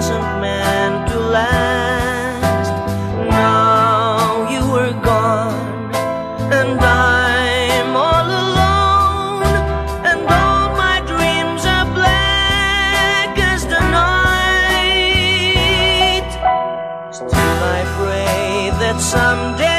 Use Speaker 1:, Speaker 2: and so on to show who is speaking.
Speaker 1: wasn't meant to last. Now you were gone And I'm all alone And all my dreams are black as the night. Still I pray that someday